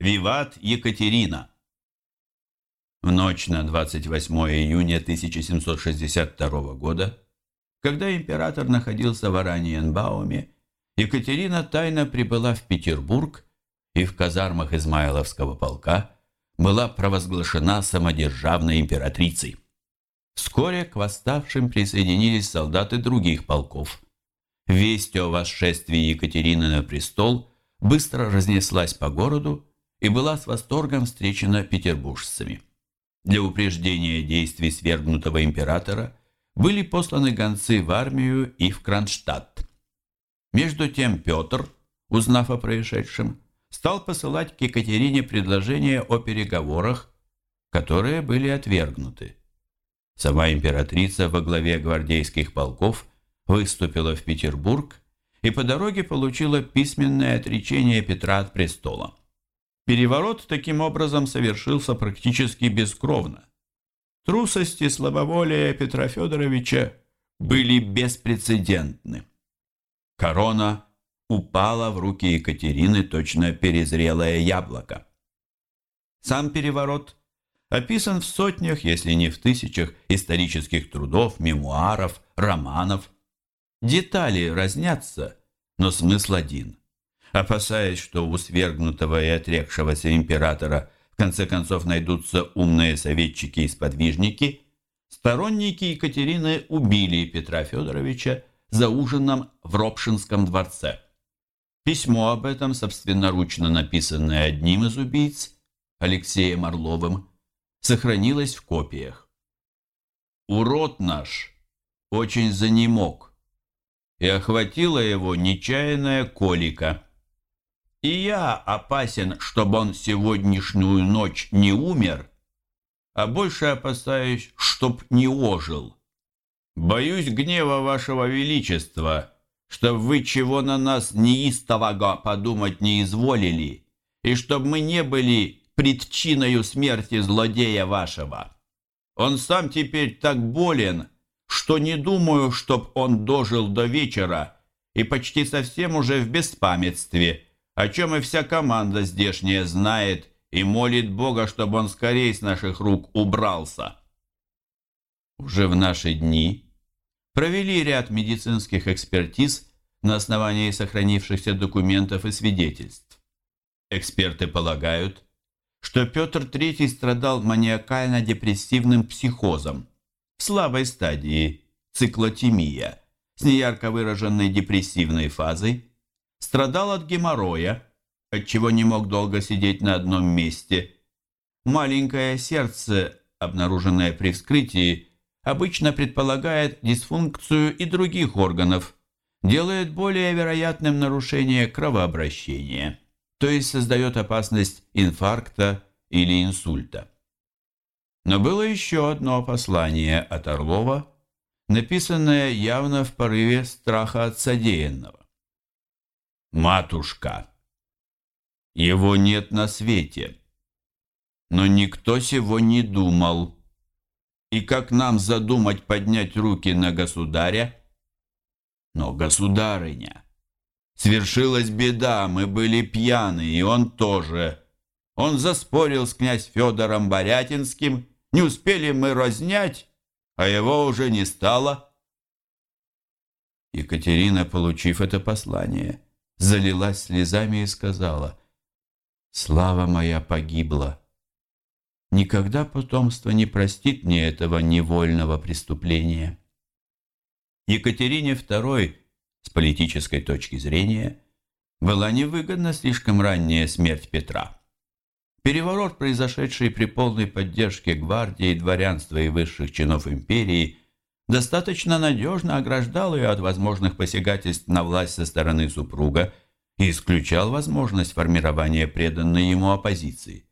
Виват Екатерина! В ночь на 28 июня 1762 года, когда император находился в Ораниенбауме, Екатерина тайно прибыла в Петербург и в казармах Измайловского полка была провозглашена самодержавной императрицей. Вскоре к восставшим присоединились солдаты других полков. Весть о восшествии Екатерины на престол быстро разнеслась по городу и была с восторгом встречена петербуржцами. Для упреждения действий свергнутого императора были посланы гонцы в армию и в Кронштадт. Между тем Петр, узнав о происшедшем, стал посылать к Екатерине предложения о переговорах, которые были отвергнуты. Сама императрица во главе гвардейских полков выступила в Петербург и по дороге получила письменное отречение Петра от престола. Переворот таким образом совершился практически бескровно. Трусость и слабоволие Петра Федоровича были беспрецедентны. Корона упала в руки Екатерины точно перезрелое яблоко. Сам переворот описан в сотнях, если не в тысячах исторических трудов, мемуаров, романов. Детали разнятся, но смысл один опасаясь, что у свергнутого и отрекшегося императора в конце концов найдутся умные советчики и сподвижники, сторонники Екатерины убили Петра Федоровича за ужином в Ропшинском дворце. Письмо об этом, собственноручно написанное одним из убийц, Алексеем Орловым, сохранилось в копиях. «Урод наш очень занемог, и охватила его нечаянная колика». И я опасен, чтобы он сегодняшнюю ночь не умер, а больше опасаюсь, чтоб не ожил. Боюсь гнева вашего величества, чтоб вы чего на нас неистового подумать не изволили, и чтоб мы не были причиною смерти злодея вашего. Он сам теперь так болен, что не думаю, чтоб он дожил до вечера и почти совсем уже в беспамятстве» о чем и вся команда здешняя знает и молит Бога, чтобы он скорее с наших рук убрался. Уже в наши дни провели ряд медицинских экспертиз на основании сохранившихся документов и свидетельств. Эксперты полагают, что Петр III страдал маниакально-депрессивным психозом в слабой стадии циклотемия с неярко выраженной депрессивной фазой, Страдал от геморроя, отчего не мог долго сидеть на одном месте. Маленькое сердце, обнаруженное при вскрытии, обычно предполагает дисфункцию и других органов, делает более вероятным нарушение кровообращения, то есть создает опасность инфаркта или инсульта. Но было еще одно послание от Орлова, написанное явно в порыве страха от содеянного матушка. Его нет на свете. Но никто сего не думал. И как нам задумать поднять руки на государя? Но государыня, свершилась беда, мы были пьяны, и он тоже. Он заспорил с князь Федором Борятинским, не успели мы разнять, а его уже не стало. Екатерина, получив это послание, залилась слезами и сказала, «Слава моя погибла. Никогда потомство не простит мне этого невольного преступления». Екатерине II, с политической точки зрения, была невыгодна слишком ранняя смерть Петра. Переворот, произошедший при полной поддержке гвардии, дворянства и высших чинов империи, достаточно надежно ограждал ее от возможных посягательств на власть со стороны супруга и исключал возможность формирования преданной ему оппозиции.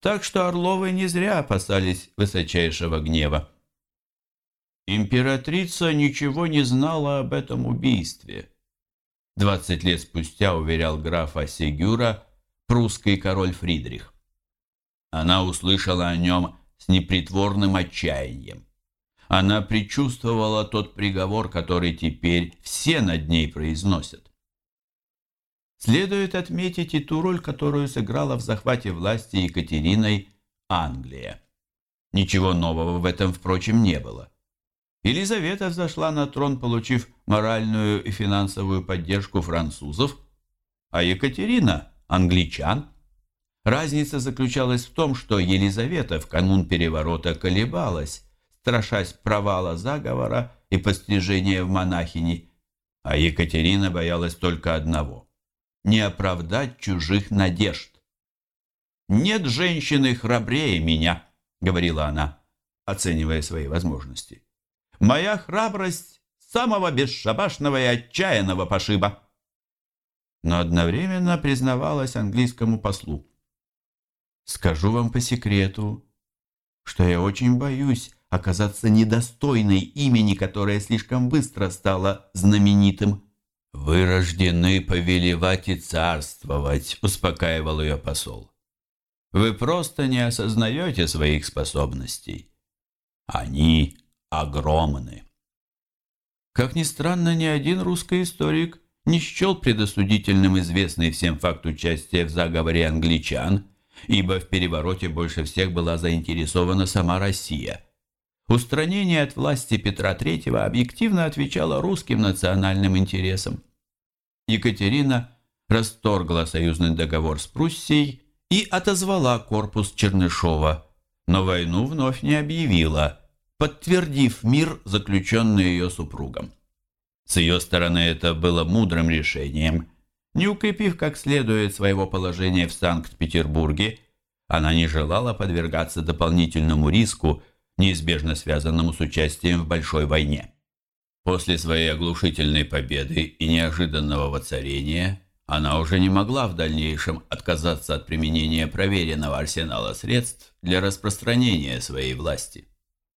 Так что Орловы не зря опасались высочайшего гнева. Императрица ничего не знала об этом убийстве. Двадцать лет спустя уверял графа Сегюра прусский король Фридрих. Она услышала о нем с непритворным отчаянием. Она предчувствовала тот приговор, который теперь все над ней произносят. следует отметить и ту роль, которую сыграла в захвате власти Екатериной Англия. Ничего нового в этом, впрочем, не было. Елизавета взошла на трон, получив моральную и финансовую поддержку французов, а Екатерина – англичан. Разница заключалась в том, что Елизавета в канун переворота колебалась, страшась провала заговора и постижения в монахини, а Екатерина боялась только одного – не оправдать чужих надежд. «Нет женщины храбрее меня», — говорила она, оценивая свои возможности. «Моя храбрость самого бесшабашного и отчаянного пошиба». Но одновременно признавалась английскому послу. «Скажу вам по секрету, что я очень боюсь оказаться недостойной имени, которое слишком быстро стало знаменитым». «Вы рождены повелевать и царствовать», — успокаивал ее посол. Вы просто не осознаете своих способностей. Они огромны. Как ни странно, ни один русский историк не счел предосудительным известный всем факт участия в заговоре англичан, ибо в перевороте больше всех была заинтересована сама Россия. Устранение от власти Петра III объективно отвечало русским национальным интересам. Екатерина расторгла союзный договор с Пруссией и отозвала корпус Чернышова, но войну вновь не объявила, подтвердив мир, заключенный ее супругом. С ее стороны это было мудрым решением. Не укрепив как следует своего положения в Санкт-Петербурге, она не желала подвергаться дополнительному риску, неизбежно связанному с участием в большой войне. После своей оглушительной победы и неожиданного воцарения она уже не могла в дальнейшем отказаться от применения проверенного арсенала средств для распространения своей власти.